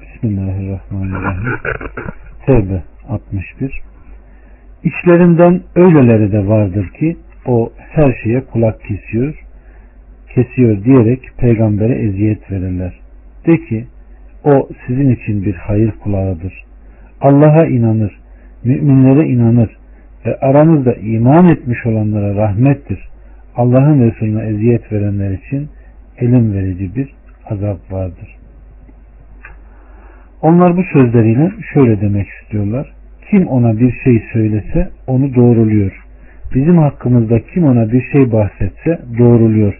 Bismillahirrahmanirrahim. Tevbe 61 İçlerinden öyleleri de vardır ki o her şeye kulak kesiyor, kesiyor diyerek peygambere eziyet verirler. De ki o sizin için bir hayır kulağıdır. Allah'a inanır, müminlere inanır ve aranızda iman etmiş olanlara rahmettir. Allah'ın Resulüne eziyet verenler için elim verici bir azap vardır. Onlar bu sözleriyle şöyle demek istiyorlar. Kim ona bir şey söylese onu doğruluyor. Bizim hakkımızda kim ona bir şey bahsetse doğruluyor.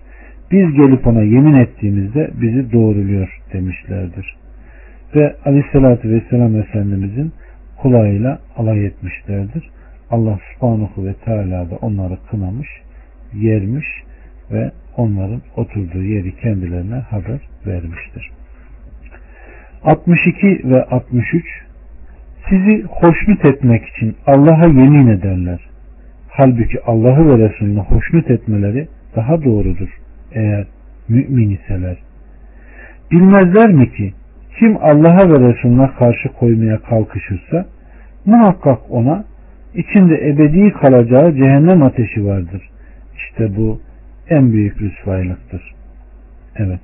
Biz gelip ona yemin ettiğimizde bizi doğruluyor demişlerdir. Ve aleyhissalatü vesselam Efendimizin kulağıyla alay etmişlerdir. Allah subhanahu ve teala da onları kınamış, yermiş ve onların oturduğu yeri kendilerine haber vermiştir. 62 ve 63 Sizi hoşnut etmek için Allah'a yemin ederler. Halbuki Allah'ı ve Resulünü hoşnut etmeleri daha doğrudur eğer mümin iseler. Bilmezler mi ki kim Allah'a ve Resulüne karşı koymaya kalkışırsa muhakkak ona içinde ebedi kalacağı cehennem ateşi vardır. İşte bu en büyük rüsvaylıktır. Evet.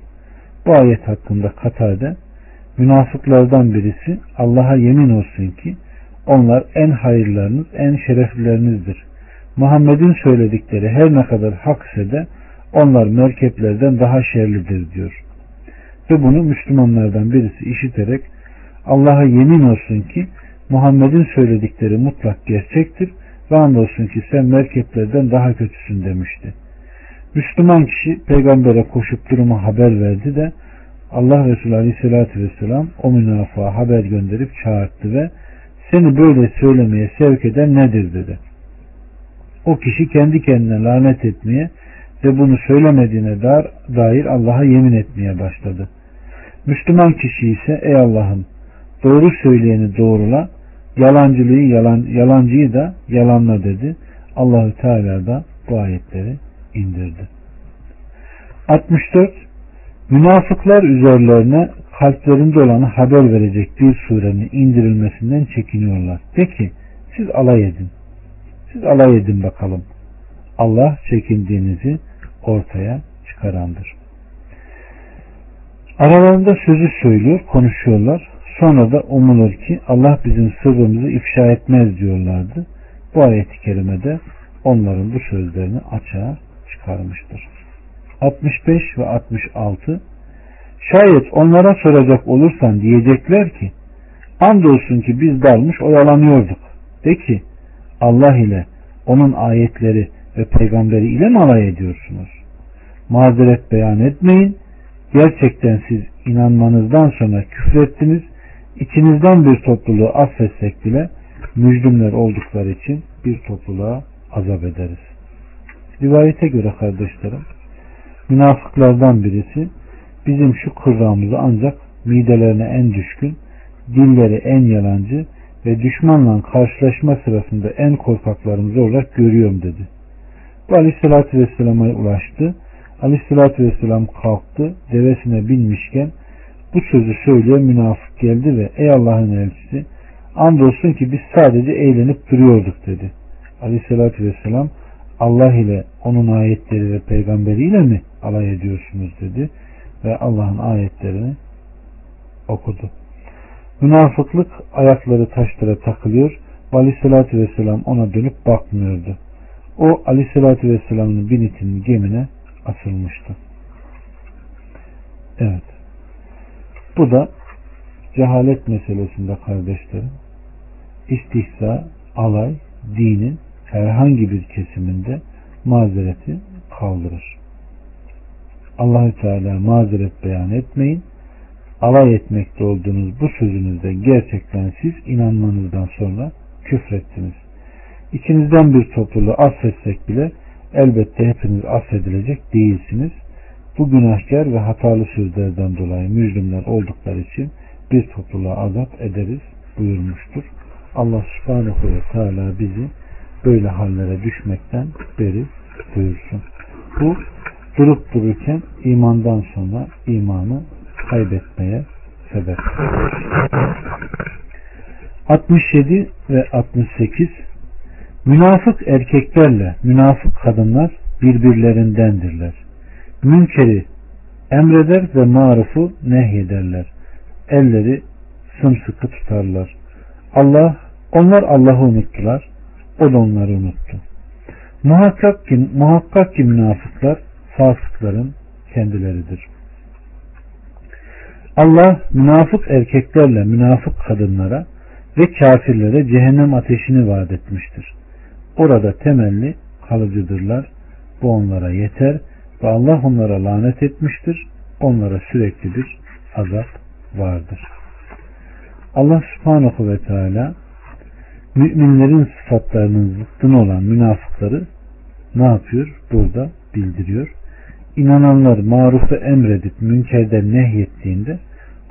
Bu ayet hakkında Katade münafıklardan birisi Allah'a yemin olsun ki onlar en hayırlarınız, en şereflilerinizdir. Muhammed'in söyledikleri her ne kadar hak ise de onlar merkeplerden daha şerlidir diyor. Ve bunu Müslümanlardan birisi işiterek Allah'a yemin olsun ki Muhammed'in söyledikleri mutlak gerçektir ve andolsun ki sen merkeplerden daha kötüsün demişti. Müslüman kişi peygambere koşup durumu haber verdi de Allah Resulü Aleyhisselatü Vesselam o münafığa haber gönderip çağırttı ve seni böyle söylemeye sevk eden nedir dedi. O kişi kendi kendine lanet etmeye ve bunu söylemediğine dair Allah'a yemin etmeye başladı. Müslüman kişi ise ey Allah'ım doğru söyleyeni doğrula, yalancılığı yalan, yalancıyı da yalanla dedi. Allahü Teala da bu ayetleri indirdi. 64 Münafıklar üzerlerine kalplerinde olanı haber verecek bir surenin indirilmesinden çekiniyorlar. Peki siz alay edin. Siz alay edin bakalım. Allah çekindiğinizi ortaya çıkarandır. Aralarında sözü söylüyor, konuşuyorlar. Sonra da umulur ki Allah bizim sırrımızı ifşa etmez diyorlardı. Bu ayet-i kerimede onların bu sözlerini açığa çıkarmıştır. 65 ve 66 Şayet onlara soracak olursan diyecekler ki andolsun ki biz dalmış oyalanıyorduk. De ki Allah ile onun ayetleri ve peygamberi ile mi alay ediyorsunuz? Mazeret beyan etmeyin. Gerçekten siz inanmanızdan sonra küfrettiniz. İçinizden bir topluluğu affetsek bile müjdümler oldukları için bir topluluğa azap ederiz. Rivayete göre kardeşlerim münafıklardan birisi bizim şu kırrağımızı ancak midelerine en düşkün, dilleri en yalancı ve düşmanla karşılaşma sırasında en korkaklarımız olarak görüyorum dedi. Bu aleyhissalatü vesselama ulaştı. Aleyhissalatü vesselam kalktı, devesine binmişken bu sözü söyleyen münafık geldi ve ey Allah'ın elçisi andolsun ki biz sadece eğlenip duruyorduk dedi. Aleyhissalatü vesselam Allah ile onun ayetleri ve peygamberiyle mi alay ediyorsunuz dedi ve Allah'ın ayetlerini okudu. Münafıklık ayakları taşlara takılıyor ve aleyhissalatü vesselam ona dönüp bakmıyordu. O aleyhissalatü vesselamın binitinin gemine asılmıştı. Evet. Bu da cehalet meselesinde kardeşlerim istihza, alay, dinin herhangi bir kesiminde mazereti kaldırır. Allahü Teala mazeret beyan etmeyin. Alay etmekte olduğunuz bu sözünüzde gerçekten siz inanmanızdan sonra küfrettiniz. İçinizden bir topluluğu affetsek bile elbette hepiniz affedilecek değilsiniz. Bu günahkar ve hatalı sözlerden dolayı müjrimler oldukları için bir topluluğa azap ederiz buyurmuştur. Allah subhanahu ve teala bizi böyle hallere düşmekten beri buyursun. Bu durup dururken imandan sonra imanı kaybetmeye sebep. 67 ve 68 Münafık erkeklerle münafık kadınlar birbirlerindendirler. Münkeri emreder ve marufu nehyederler. Elleri sımsıkı tutarlar. Allah, onlar Allah'ı unuttular. O da onları unuttu. Muhakkak ki, muhakkak ki münafıklar fasıkların kendileridir. Allah münafık erkeklerle münafık kadınlara ve kafirlere cehennem ateşini vaat etmiştir. Orada temelli kalıcıdırlar. Bu onlara yeter ve Allah onlara lanet etmiştir. Onlara sürekli bir azap vardır. Allah subhanahu ve teala müminlerin sıfatlarının zıttını olan münafıkları ne yapıyor? Burada bildiriyor. İnananlar marufu emredip münkerden nehyettiğinde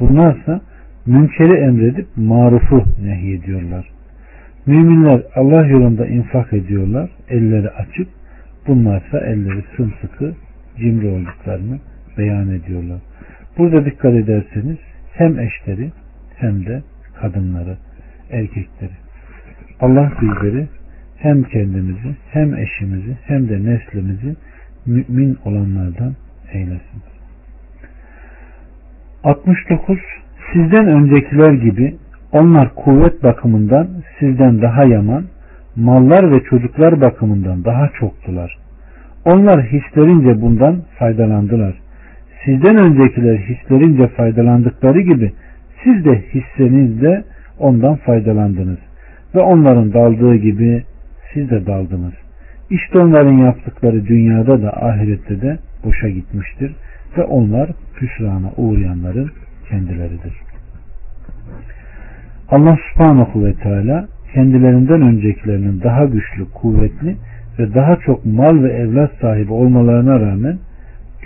bunlarsa münkeri emredip marufu nehyediyorlar. Müminler Allah yolunda infak ediyorlar. Elleri açık. Bunlarsa elleri sımsıkı cimri olduklarını beyan ediyorlar. Burada dikkat ederseniz hem eşleri hem de kadınları, erkekleri. Allah bizleri hem kendimizi hem eşimizi hem de neslimizi mümin olanlardan eylesin. 69. Sizden öncekiler gibi onlar kuvvet bakımından sizden daha yaman, mallar ve çocuklar bakımından daha çoktular. Onlar hislerince bundan faydalandılar. Sizden öncekiler hislerince faydalandıkları gibi siz de hissenizde ondan faydalandınız. Ve onların daldığı gibi siz de daldınız. İşte onların yaptıkları dünyada da ahirette de boşa gitmiştir. Ve onlar hüsrana uğrayanların kendileridir. Allah subhanahu ve teala kendilerinden öncekilerinin daha güçlü, kuvvetli ve daha çok mal ve evlat sahibi olmalarına rağmen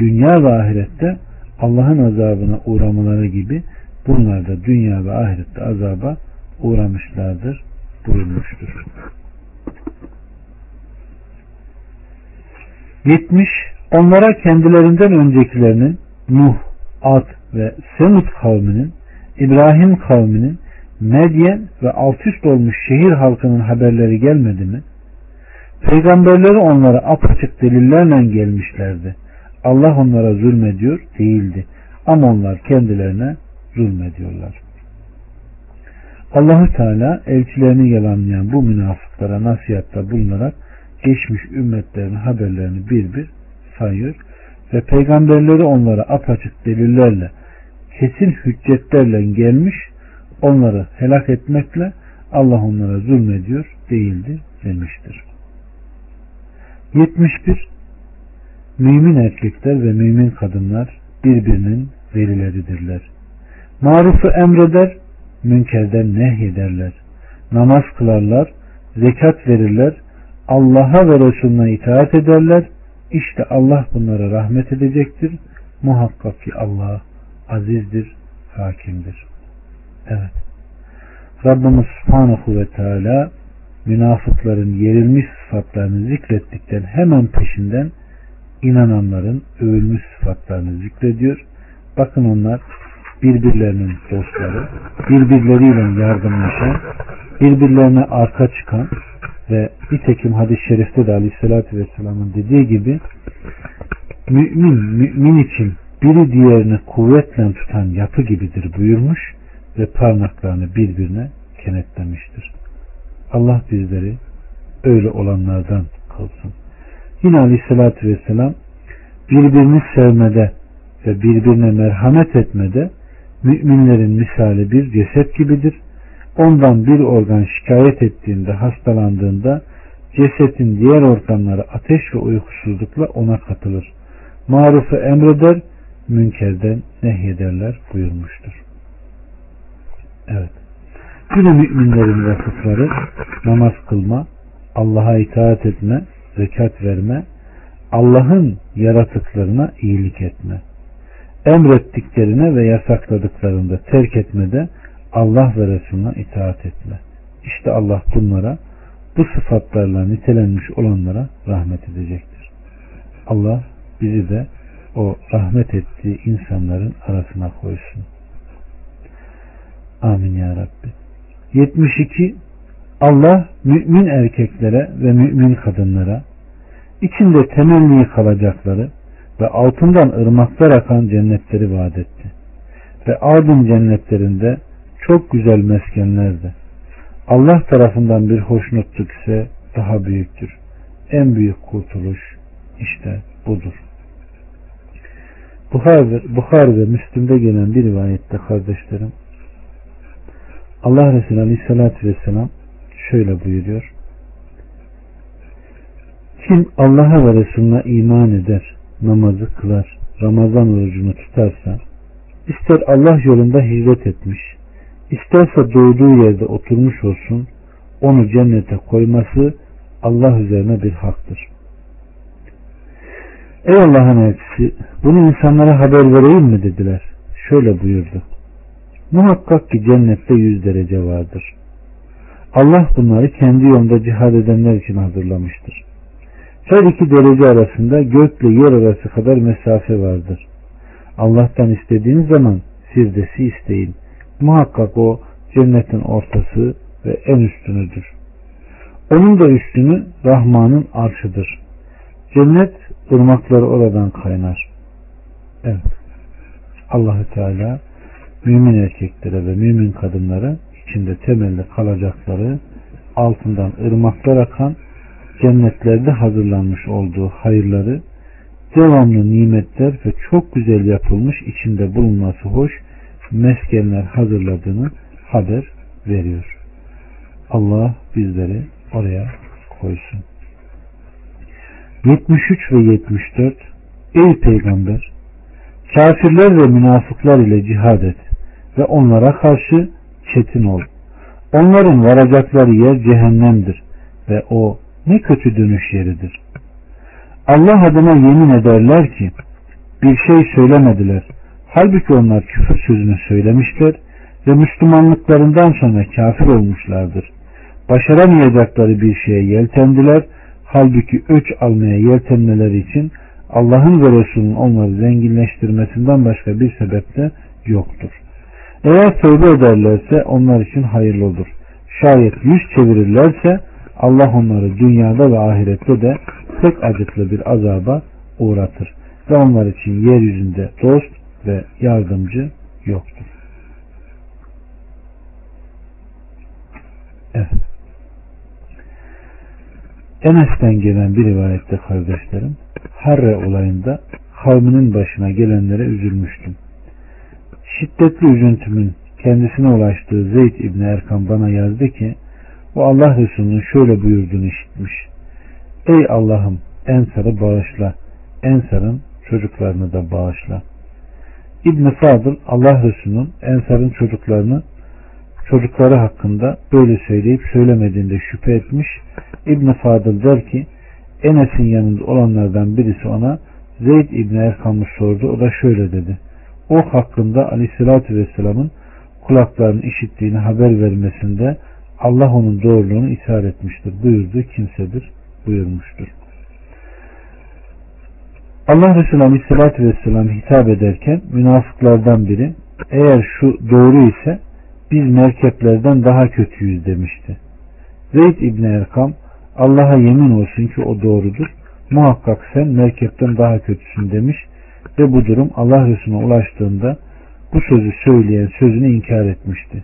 dünya ve ahirette Allah'ın azabına uğramaları gibi bunlar da dünya ve ahirette azaba uğramışlardır buyurmuştur. 70. Onlara kendilerinden öncekilerinin Nuh, Ad ve Semud kavminin, İbrahim kavminin, Medyen ve alt üst olmuş şehir halkının haberleri gelmedi mi? Peygamberleri onlara apaçık delillerle gelmişlerdi. Allah onlara zulmediyor değildi. Ama onlar kendilerine zulmediyorlar. Allahü Teala elçilerini yalanlayan bu münafıklara nasihatta bulunarak geçmiş ümmetlerin haberlerini bir bir sayıyor ve peygamberleri onlara apaçık delillerle kesin hüccetlerle gelmiş onları helak etmekle Allah onlara zulmediyor değildi demiştir. 71 Mümin erkekler ve mümin kadınlar birbirinin velileridirler. Marufu emreder, münkerden nehyederler. Namaz kılarlar, zekat verirler, Allah'a ve Resulüne itaat ederler. İşte Allah bunlara rahmet edecektir. Muhakkak ki Allah azizdir, hakimdir. Evet. Rabbimiz Subhanahu ve Teala münafıkların yerilmiş sıfatlarını zikrettikten hemen peşinden inananların övülmüş sıfatlarını zikrediyor. Bakın onlar birbirlerinin dostları, birbirleriyle yardımlaşan, birbirlerine arka çıkan ve nitekim hadis-i şerifte de aleyhissalatü vesselamın dediği gibi mümin, mümin için biri diğerini kuvvetle tutan yapı gibidir buyurmuş ve parmaklarını birbirine kenetlemiştir. Allah bizleri öyle olanlardan kılsın. Yine aleyhissalatü vesselam birbirini sevmede ve birbirine merhamet etmede müminlerin misali bir ceset gibidir. Ondan bir organ şikayet ettiğinde, hastalandığında cesetin diğer organları ateş ve uykusuzlukla ona katılır. Marufu emreder, münkerden nehyederler buyurmuştur. Evet. Yine müminlerin vasıfları namaz kılma, Allah'a itaat etme, zekat verme, Allah'ın yaratıklarına iyilik etme. Emrettiklerine ve yasakladıklarında terk etmede Allah ve Resulüne itaat etme. İşte Allah bunlara bu sıfatlarla nitelenmiş olanlara rahmet edecektir. Allah bizi de o rahmet ettiği insanların arasına koysun. Amin ya Rabbi. 72 Allah mümin erkeklere ve mümin kadınlara içinde temenni kalacakları ve altından ırmaklar akan cennetleri vaat etti. Ve Adem cennetlerinde çok güzel meskenlerde. Allah tarafından bir hoşnutluk ise daha büyüktür. En büyük kurtuluş işte budur. Bukhari, Bukhari ve Müslüm'de gelen bir rivayette kardeşlerim Allah Resulü Aleyhisselatü Vesselam şöyle buyuruyor. Kim Allah'a ve Resulüne iman eder, namazı kılar, Ramazan orucunu tutarsa, ister Allah yolunda hicret etmiş, isterse doğduğu yerde oturmuş olsun, onu cennete koyması Allah üzerine bir haktır. Ey Allah'ın elçisi, bunu insanlara haber vereyim mi dediler. Şöyle buyurdu. Muhakkak ki cennette yüz derece vardır. Allah bunları kendi yolunda cihad edenler için hazırlamıştır. Her iki derece arasında gökle yer arası kadar mesafe vardır. Allah'tan istediğiniz zaman firdesi isteyin. Muhakkak o cennetin ortası ve en üstünüdür. Onun da üstünü Rahman'ın arşıdır. Cennet ırmakları oradan kaynar. Evet. Allahü Teala mümin erkeklere ve mümin kadınlara içinde temelli kalacakları altından ırmaklar akan cennetlerde hazırlanmış olduğu hayırları devamlı nimetler ve çok güzel yapılmış içinde bulunması hoş meskenler hazırladığını haber veriyor. Allah bizleri oraya koysun. 73 ve 74 Ey Peygamber! Kafirler ve münafıklar ile cihad et ve onlara karşı çetin ol. Onların varacakları yer cehennemdir ve o ne kötü dönüş yeridir. Allah adına yemin ederler ki bir şey söylemediler. Halbuki onlar küfür sözünü söylemişler ve Müslümanlıklarından sonra kafir olmuşlardır. Başaramayacakları bir şeye yeltendiler. Halbuki öç almaya yeltenmeleri için Allah'ın ve Resul'ün onları zenginleştirmesinden başka bir sebep de yoktur. Eğer tövbe ederlerse onlar için hayırlı olur. Şayet yüz çevirirlerse Allah onları dünyada ve ahirette de pek acıklı bir azaba uğratır. Ve onlar için yeryüzünde dost ve yardımcı yoktur. Evet. Enes'ten gelen bir rivayette kardeşlerim Harre olayında kavminin başına gelenlere üzülmüştüm. Şiddetli üzüntümün kendisine ulaştığı Zeyd İbni Erkan bana yazdı ki o Allah Resulü'nün şöyle buyurduğunu işitmiş. Ey Allah'ım Ensar'ı bağışla. Ensar'ın çocuklarını da bağışla. İbn Fadıl Allah Resulü'nün Ensar'ın çocuklarını çocukları hakkında böyle söyleyip söylemediğinde şüphe etmiş. İbn Fadıl der ki Enes'in yanında olanlardan birisi ona Zeyd İbni Erkam'ı sordu. O da şöyle dedi. O hakkında Aleyhisselatü Vesselam'ın kulaklarının işittiğini haber vermesinde Allah onun doğruluğunu ishar etmiştir. Buyurdu kimsedir buyurmuştur. Allah Resulü Aleyhisselatü Vesselam hitap ederken münafıklardan biri eğer şu doğru ise biz merkeplerden daha kötüyüz demişti. Zeyd İbni Erkam Allah'a yemin olsun ki o doğrudur. Muhakkak sen merkepten daha kötüsün demiş ve bu durum Allah Resulüne ulaştığında bu sözü söyleyen sözünü inkar etmişti.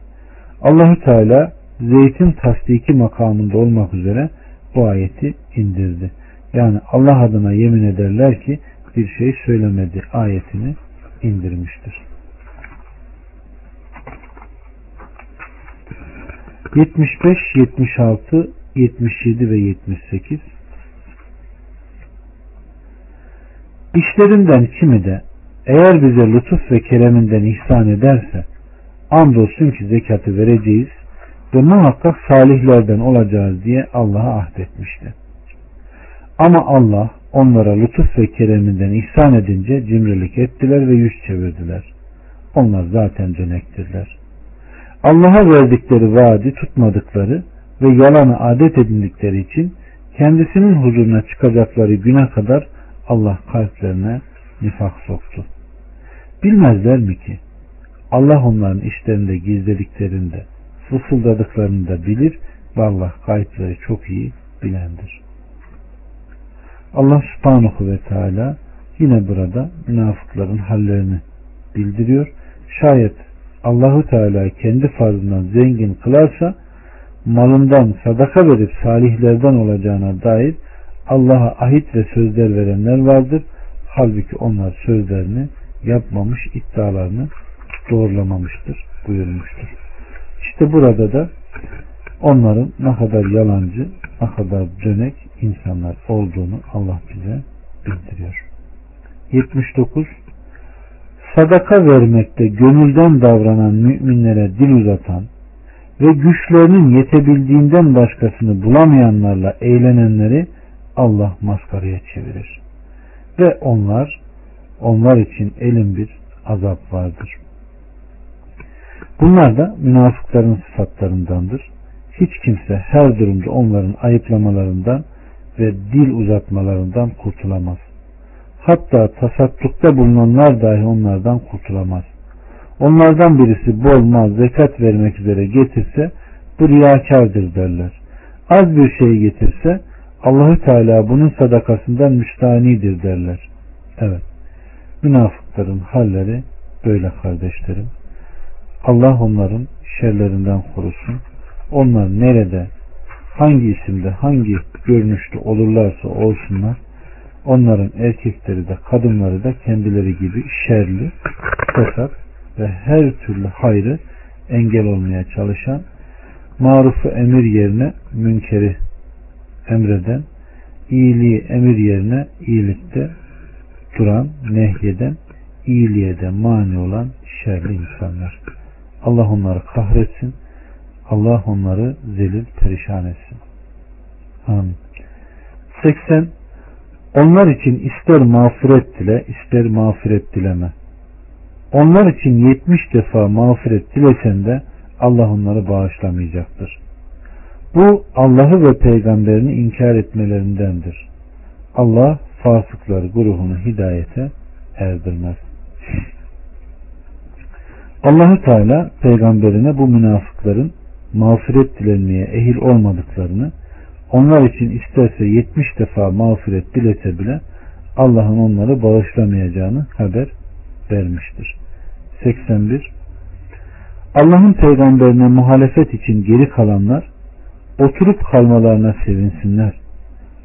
Allahü Teala zeytin tasdiki makamında olmak üzere bu ayeti indirdi. Yani Allah adına yemin ederler ki bir şey söylemedi ayetini indirmiştir. 75, 76, 77 ve 78 İşlerinden kimi de eğer bize lütuf ve kereminden ihsan ederse andolsun ki zekatı vereceğiz ve muhakkak salihlerden olacağız diye Allah'a ahdetmişti. Ama Allah onlara lütuf ve kereminden ihsan edince cimrilik ettiler ve yüz çevirdiler. Onlar zaten dönektirler. Allah'a verdikleri vaadi tutmadıkları ve yalanı adet edindikleri için kendisinin huzuruna çıkacakları güne kadar Allah kalplerine nifak soktu. Bilmezler mi ki Allah onların işlerinde gizlediklerinde fısıldadıklarını da bilir ve Allah kayıtları çok iyi bilendir. Allah subhanahu ve teala yine burada münafıkların hallerini bildiriyor. Şayet Allahu Teala kendi farzından zengin kılarsa malından sadaka verip salihlerden olacağına dair Allah'a ahit ve sözler verenler vardır. Halbuki onlar sözlerini yapmamış, iddialarını doğrulamamıştır buyurmuştur. İşte burada da onların ne kadar yalancı, ne kadar dönek insanlar olduğunu Allah bize bildiriyor. 79 Sadaka vermekte gönülden davranan müminlere dil uzatan ve güçlerinin yetebildiğinden başkasını bulamayanlarla eğlenenleri Allah maskaraya çevirir. Ve onlar, onlar için elin bir azap vardır. Bunlar da münafıkların sıfatlarındandır. Hiç kimse her durumda onların ayıplamalarından ve dil uzatmalarından kurtulamaz. Hatta tasaddukta bulunanlar dahi onlardan kurtulamaz. Onlardan birisi bol mal zekat vermek üzere getirse bu riyakardır derler. Az bir şey getirse Allahü Teala bunun sadakasından müstanidir derler. Evet. Münafıkların halleri böyle kardeşlerim. Allah onların şerlerinden korusun. Onlar nerede, hangi isimde, hangi görünüşte olurlarsa olsunlar, onların erkekleri de kadınları da kendileri gibi şerli, fesat ve her türlü hayrı engel olmaya çalışan, marufu emir yerine münkeri emreden, iyiliği emir yerine iyilikte duran, nehyeden, iyiliğe de mani olan şerli insanlar. Allah onları kahretsin. Allah onları zelil perişan etsin. Amin. 80. Onlar için ister mağfiret dile, ister mağfiret dileme. Onlar için 70 defa mağfiret dilesen de Allah onları bağışlamayacaktır. Bu Allah'ı ve peygamberini inkar etmelerindendir. Allah fasıkları grubunu hidayete erdirmez. Allahü Teala peygamberine bu münafıkların mağfiret dilenmeye ehil olmadıklarını onlar için isterse 70 defa mağfiret dilese bile Allah'ın onları bağışlamayacağını haber vermiştir. 81 Allah'ın peygamberine muhalefet için geri kalanlar oturup kalmalarına sevinsinler.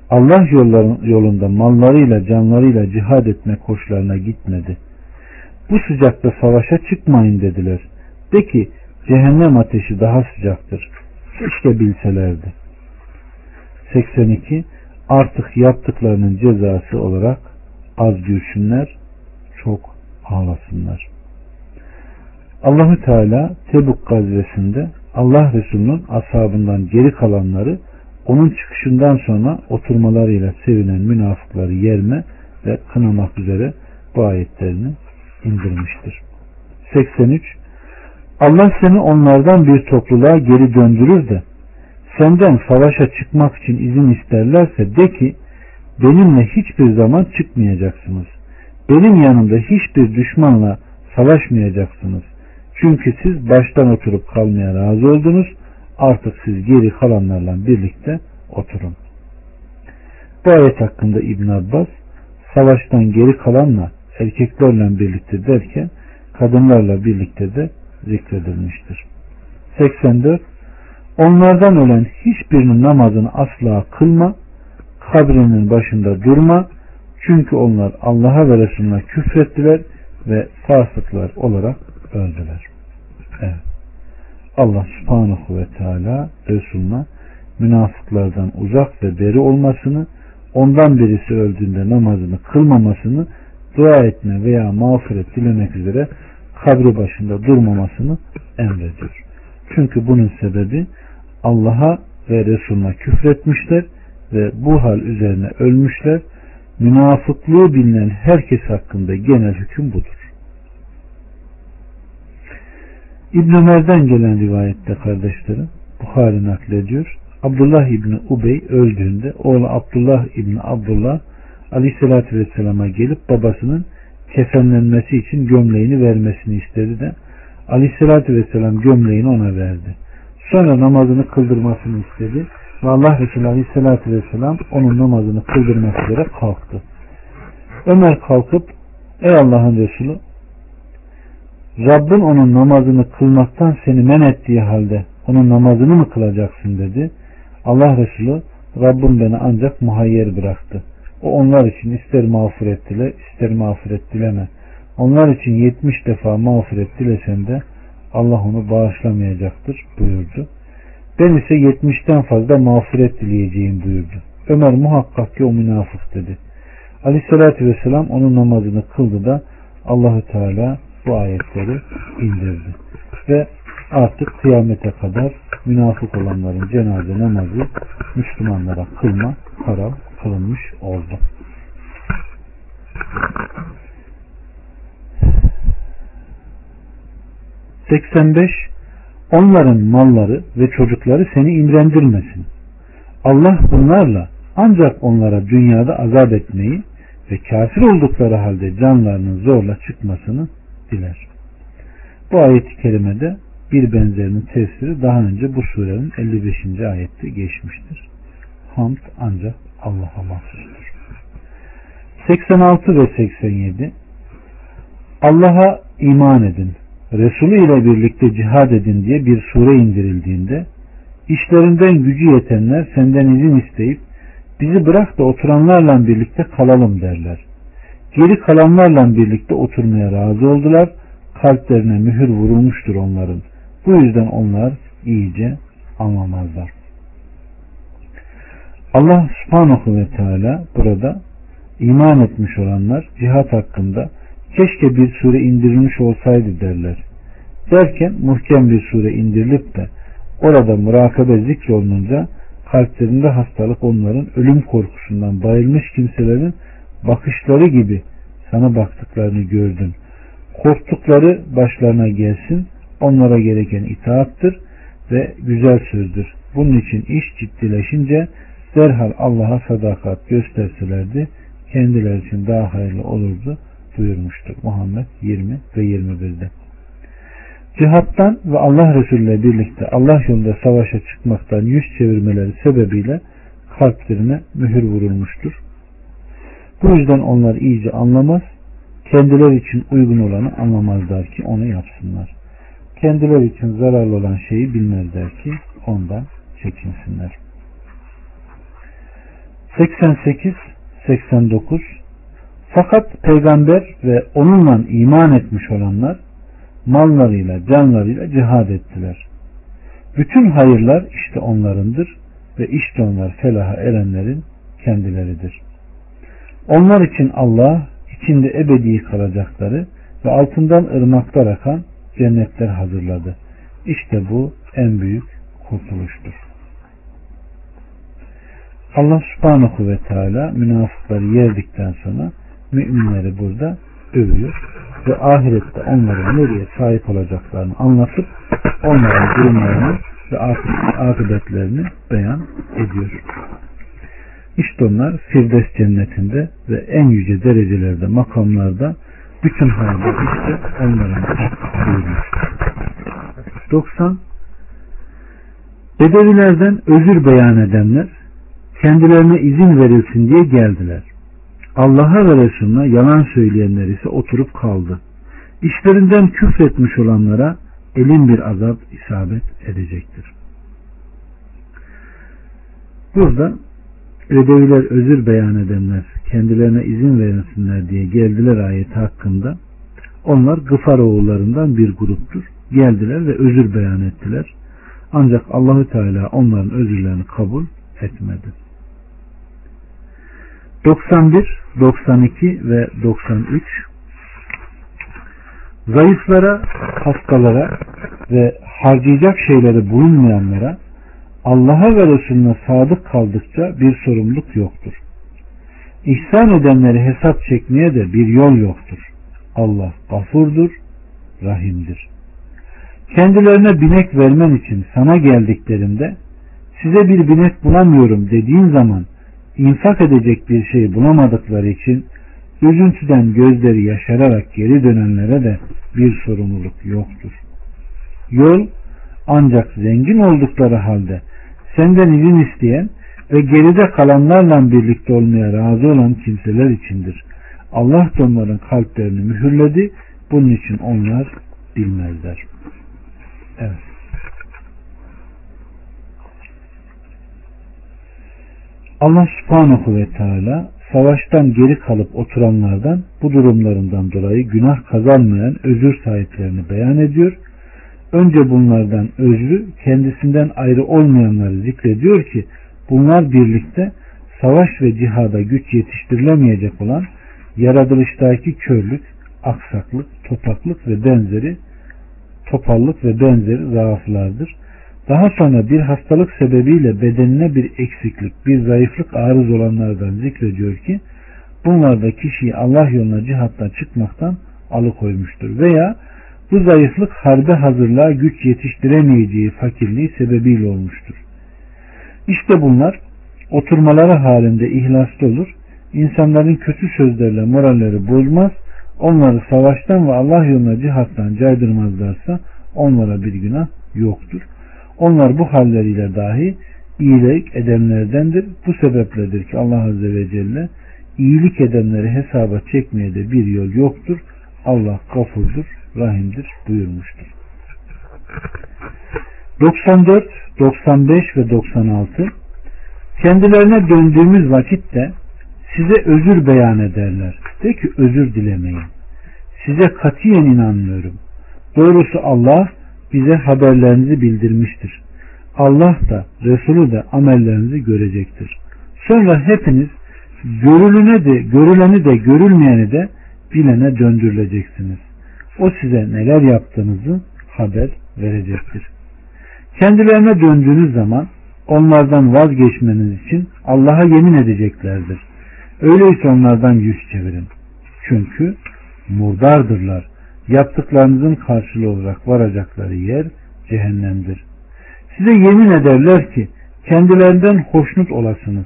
Allah yolunda mallarıyla canlarıyla cihad etmek hoşlarına gitmedi. Bu sıcakta savaşa çıkmayın dediler. De ki cehennem ateşi daha sıcaktır. Keşke bilselerdi. 82 Artık yaptıklarının cezası olarak az gülsünler, çok ağlasınlar. Allahü Teala Tebuk gazvesinde Allah Resulü'nün ashabından geri kalanları onun çıkışından sonra oturmalarıyla sevinen münafıkları yerme ve kınamak üzere bu ayetlerini indirmiştir. 83 Allah seni onlardan bir topluluğa geri döndürür de senden savaşa çıkmak için izin isterlerse de ki benimle hiçbir zaman çıkmayacaksınız. Benim yanımda hiçbir düşmanla savaşmayacaksınız. Çünkü siz baştan oturup kalmaya razı oldunuz. Artık siz geri kalanlarla birlikte oturun. Bu ayet hakkında İbn Abbas savaştan geri kalanla erkeklerle birlikte derken kadınlarla birlikte de zikredilmiştir. 84 Onlardan ölen hiçbirinin namazını asla kılma, kabrinin başında durma, çünkü onlar Allah'a ve Resulüne küfrettiler ve fasıklar olarak öldüler. Evet. Allah subhanahu ve teala Resulüne münafıklardan uzak ve beri olmasını, ondan birisi öldüğünde namazını kılmamasını, dua etme veya mağfiret dilemek üzere kabri başında durmamasını emrediyor. Çünkü bunun sebebi Allah'a ve Resulüne küfretmişler ve bu hal üzerine ölmüşler. Münafıklığı bilinen herkes hakkında genel hüküm budur. İbn Ömer'den gelen rivayette kardeşlerim Bukhari naklediyor. Abdullah İbni Ubey öldüğünde oğlu Abdullah İbni Abdullah Aleyhisselatü Vesselam'a gelip babasının kefenlenmesi için gömleğini vermesini istedi de Aleyhisselatü Vesselam gömleğini ona verdi. Sonra namazını kıldırmasını istedi ve Allah Resulü Aleyhisselatü Vesselam onun namazını kıldırması üzere kalktı. Ömer kalkıp ey Allah'ın Resulü Rabbin onun namazını kılmaktan seni men ettiği halde onun namazını mı kılacaksın dedi. Allah Resulü Rabbim beni ancak muhayyer bıraktı. O onlar için ister mağfiret dile ister mağfiret dileme. Onlar için yetmiş defa mağfiret dilesen de Allah onu bağışlamayacaktır buyurdu. Ben ise yetmişten fazla mağfiret dileyeceğim buyurdu. Ömer muhakkak ki o münafık dedi. Aleyhissalatü vesselam onun namazını kıldı da Allahü Teala bu ayetleri indirdi. Ve artık kıyamete kadar münafık olanların cenaze namazı Müslümanlara kılma haram kılınmış oldu. ...85... Onların malları ve çocukları seni imrendirmesin. Allah bunlarla ancak onlara dünyada azap etmeyi ve kafir oldukları halde canlarının zorla çıkmasını diler. Bu ayet-i kerimede bir benzerinin tefsiri daha önce bu surenin 55. ayette geçmiştir. Hamd ancak Allah'a mahsustur. 86 ve 87 Allah'a iman edin, Resulü ile birlikte cihad edin diye bir sure indirildiğinde işlerinden gücü yetenler senden izin isteyip bizi bırak da oturanlarla birlikte kalalım derler. Geri kalanlarla birlikte oturmaya razı oldular. Kalplerine mühür vurulmuştur onların. Bu yüzden onlar iyice anlamazlar. Allah subhanahu ve teala burada iman etmiş olanlar cihat hakkında keşke bir sure indirilmiş olsaydı derler. Derken muhkem bir sure indirilip de orada murakabe zikrolununca kalplerinde hastalık onların ölüm korkusundan bayılmış kimselerin bakışları gibi sana baktıklarını gördün. Korktukları başlarına gelsin, onlara gereken itaattır ve güzel sözdür. Bunun için iş ciddileşince derhal Allah'a sadakat gösterselerdi kendileri için daha hayırlı olurdu buyurmuştur Muhammed 20 ve 21'de. Cihattan ve Allah Resulü ile birlikte Allah yolunda savaşa çıkmaktan yüz çevirmeleri sebebiyle kalplerine mühür vurulmuştur. Bu yüzden onlar iyice anlamaz, kendileri için uygun olanı anlamazlar ki onu yapsınlar. Kendileri için zararlı olan şeyi bilmezler ki ondan çekinsinler. 88 89 Fakat peygamber ve onunla iman etmiş olanlar mallarıyla, canlarıyla cihad ettiler. Bütün hayırlar işte onlarındır ve işte onlar felaha erenlerin kendileridir. Onlar için Allah içinde ebedi kalacakları ve altından ırmaklar akan cennetler hazırladı. İşte bu en büyük kurtuluştur. Allah subhanahu ve teala münafıkları yerdikten sonra müminleri burada övüyor ve ahirette onların nereye sahip olacaklarını anlatıp onların durumlarını ve akıbetlerini beyan ediyor. İşte onlar Firdevs cennetinde ve en yüce derecelerde, makamlarda bütün hayırlar işte onların buyurmuş. 90 Bedevilerden özür beyan edenler kendilerine izin verilsin diye geldiler. Allah'a ve Resulüne yalan söyleyenler ise oturup kaldı. İşlerinden küfretmiş olanlara elin bir azap isabet edecektir. Burada Bedeviler özür beyan edenler kendilerine izin verilsinler diye geldiler ayeti hakkında. Onlar Gıfar oğullarından bir gruptur. Geldiler ve özür beyan ettiler. Ancak Allahü Teala onların özürlerini kabul etmedi. 91, 92 ve 93 Zayıflara, hastalara ve harcayacak şeyleri bulunmayanlara Allah'a ve Resulüne sadık kaldıkça bir sorumluluk yoktur. İhsan edenleri hesap çekmeye de bir yol yoktur. Allah gafurdur, rahimdir. Kendilerine binek vermen için sana geldiklerinde size bir binek bulamıyorum dediğin zaman infak edecek bir şey bulamadıkları için üzüntüden gözleri yaşararak geri dönenlere de bir sorumluluk yoktur. Yol ancak zengin oldukları halde senden izin isteyen ve geride kalanlarla birlikte olmaya razı olan kimseler içindir. Allah da onların kalplerini mühürledi. Bunun için onlar bilmezler. Evet. Allah subhanahu ve teala savaştan geri kalıp oturanlardan bu durumlarından dolayı günah kazanmayan özür sahiplerini beyan ediyor. Önce bunlardan özrü kendisinden ayrı olmayanları zikrediyor ki bunlar birlikte savaş ve cihada güç yetiştirilemeyecek olan yaratılıştaki körlük, aksaklık, topaklık ve benzeri topallık ve benzeri zaaflardır. Daha sonra bir hastalık sebebiyle bedenine bir eksiklik, bir zayıflık arız olanlardan zikrediyor ki bunlarda kişiyi Allah yoluna cihattan çıkmaktan alıkoymuştur. Veya bu zayıflık harbe hazırlığa güç yetiştiremeyeceği fakirliği sebebiyle olmuştur. İşte bunlar oturmaları halinde ihlaslı olur, insanların kötü sözlerle moralleri bozmaz, onları savaştan ve Allah yoluna cihattan caydırmazlarsa onlara bir günah yoktur. Onlar bu halleriyle dahi iyilik edenlerdendir. Bu sebepledir ki Allah Azze ve Celle iyilik edenleri hesaba çekmeye de bir yol yoktur. Allah gafurdur, rahimdir buyurmuştur. 94, 95 ve 96 Kendilerine döndüğümüz vakitte size özür beyan ederler. De ki özür dilemeyin. Size katiyen inanmıyorum. Doğrusu Allah bize haberlerinizi bildirmiştir. Allah da Resulü de amellerinizi görecektir. Sonra hepiniz görülene de, görüleni de görülmeyeni de bilene döndürüleceksiniz. O size neler yaptığınızı haber verecektir. Kendilerine döndüğünüz zaman onlardan vazgeçmeniz için Allah'a yemin edeceklerdir. Öyleyse onlardan yüz çevirin. Çünkü murdardırlar. Yaptıklarınızın karşılığı olarak varacakları yer cehennemdir. Size yemin ederler ki kendilerinden hoşnut olasınız.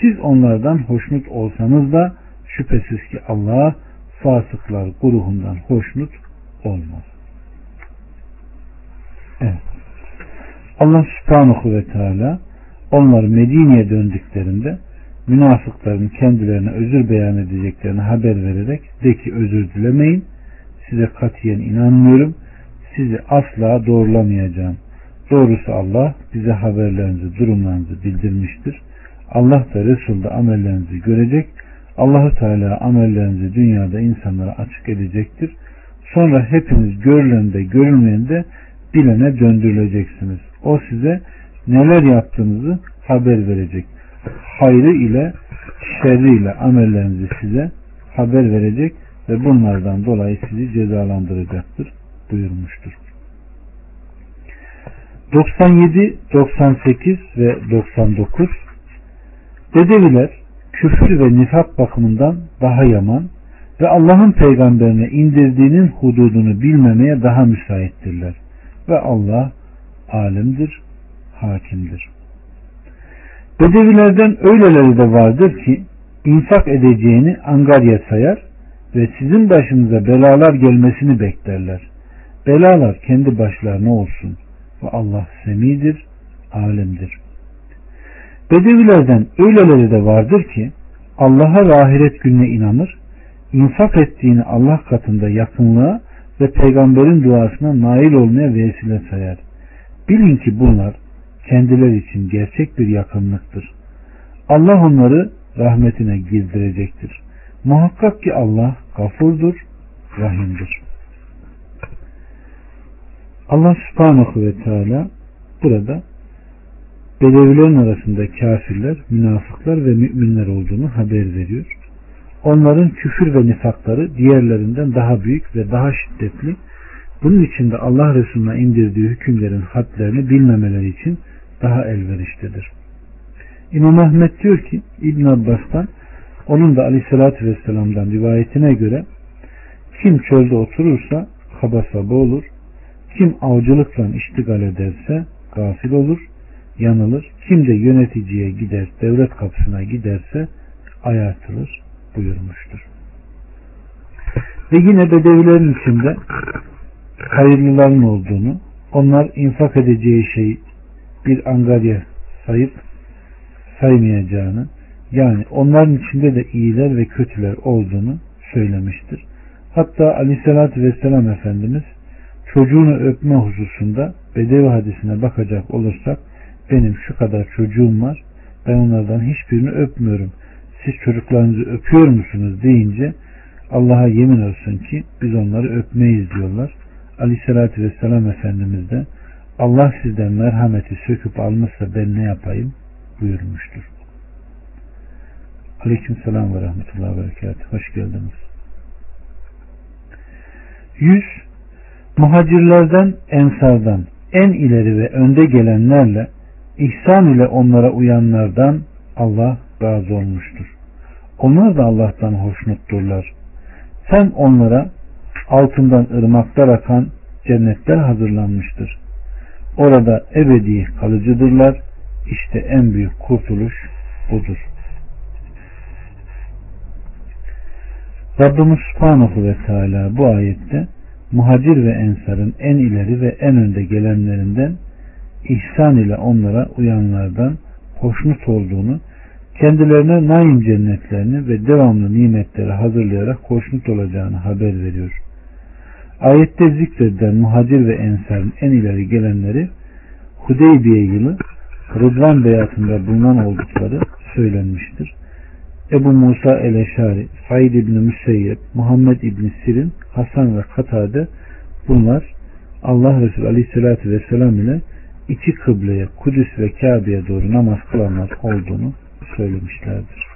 Siz onlardan hoşnut olsanız da şüphesiz ki Allah fasıklar grubundan hoşnut olmaz. Evet. Allah subhanahu ve teala onlar Medine'ye döndüklerinde münafıkların kendilerine özür beyan edeceklerini haber vererek de ki özür dilemeyin size katiyen inanmıyorum. Sizi asla doğrulamayacağım. Doğrusu Allah bize haberlerinizi durumlarınızı bildirmiştir. Allah da Resul de amellerinizi görecek. Allahu Teala amellerinizi dünyada insanlara açık edecektir. Sonra hepiniz görülende görülmeyende bilene döndürüleceksiniz. O size neler yaptığınızı haber verecek. Hayrı ile şerri ile amellerinizi size haber verecek ve bunlardan dolayı sizi cezalandıracaktır buyurmuştur. 97, 98 ve 99 Bedeviler küfür ve nifak bakımından daha yaman ve Allah'ın peygamberine indirdiğinin hududunu bilmemeye daha müsaittirler. Ve Allah alimdir, hakimdir. Bedevilerden öyleleri de vardır ki infak edeceğini angarya sayar ve sizin başınıza belalar gelmesini beklerler. Belalar kendi başlarına olsun ve Allah semidir, alimdir. Bedevilerden öyleleri de vardır ki Allah'a ve ahiret gününe inanır, infak ettiğini Allah katında yakınlığa ve peygamberin duasına nail olmaya vesile sayar. Bilin ki bunlar kendileri için gerçek bir yakınlıktır. Allah onları rahmetine girdirecektir. Muhakkak ki Allah gafurdur, rahimdir. Allah subhanahu ve teala burada Bedevilerin arasında kafirler, münafıklar ve müminler olduğunu haber veriyor. Onların küfür ve nifakları diğerlerinden daha büyük ve daha şiddetli. Bunun için de Allah Resulü'ne indirdiği hükümlerin hadlerini bilmemeleri için daha elverişlidir. İmam Ahmet diyor ki İbn Abbas'tan onun da aleyhissalatü vesselam'dan rivayetine göre kim çölde oturursa kaba saba olur. Kim avcılıkla iştigal ederse gafil olur, yanılır. Kim de yöneticiye gider, devlet kapısına giderse ayartılır buyurmuştur. Ve yine bedevilerin içinde hayırlıların olduğunu, onlar infak edeceği şey bir angarya sayıp saymayacağını yani onların içinde de iyiler ve kötüler olduğunu söylemiştir. Hatta aleyhissalatü vesselam Efendimiz çocuğunu öpme hususunda Bedevi hadisine bakacak olursak benim şu kadar çocuğum var ben onlardan hiçbirini öpmüyorum. Siz çocuklarınızı öpüyor musunuz deyince Allah'a yemin olsun ki biz onları öpmeyiz diyorlar. Aleyhissalatü vesselam Efendimiz de Allah sizden merhameti söküp almışsa ben ne yapayım buyurmuştur. Aleyküm selam ve rahmetullahi ve berekatuhu. Hoş geldiniz. 100. Muhacirlerden, ensardan en ileri ve önde gelenlerle ihsan ile onlara uyanlardan Allah razı olmuştur. Onlar da Allah'tan hoşnutturlar. Hem onlara altından ırmaklar akan cennetler hazırlanmıştır. Orada ebedi kalıcıdırlar. İşte en büyük kurtuluş budur. Rabbimiz Subhanahu ve Teala bu ayette muhacir ve ensarın en ileri ve en önde gelenlerinden ihsan ile onlara uyanlardan hoşnut olduğunu, kendilerine naim cennetlerini ve devamlı nimetleri hazırlayarak hoşnut olacağını haber veriyor. Ayette zikredilen muhacir ve ensarın en ileri gelenleri Hudeybiye yılı Rıdvan beyatında bulunan oldukları söylenmiştir. Ebu Musa el-Eşari, Said İbni Müseyyep, Muhammed İbni Sirin, Hasan ve Katade bunlar Allah Resulü Aleyhisselatü Vesselam ile iki kıbleye, Kudüs ve Kabe'ye doğru namaz kılanlar olduğunu söylemişlerdir.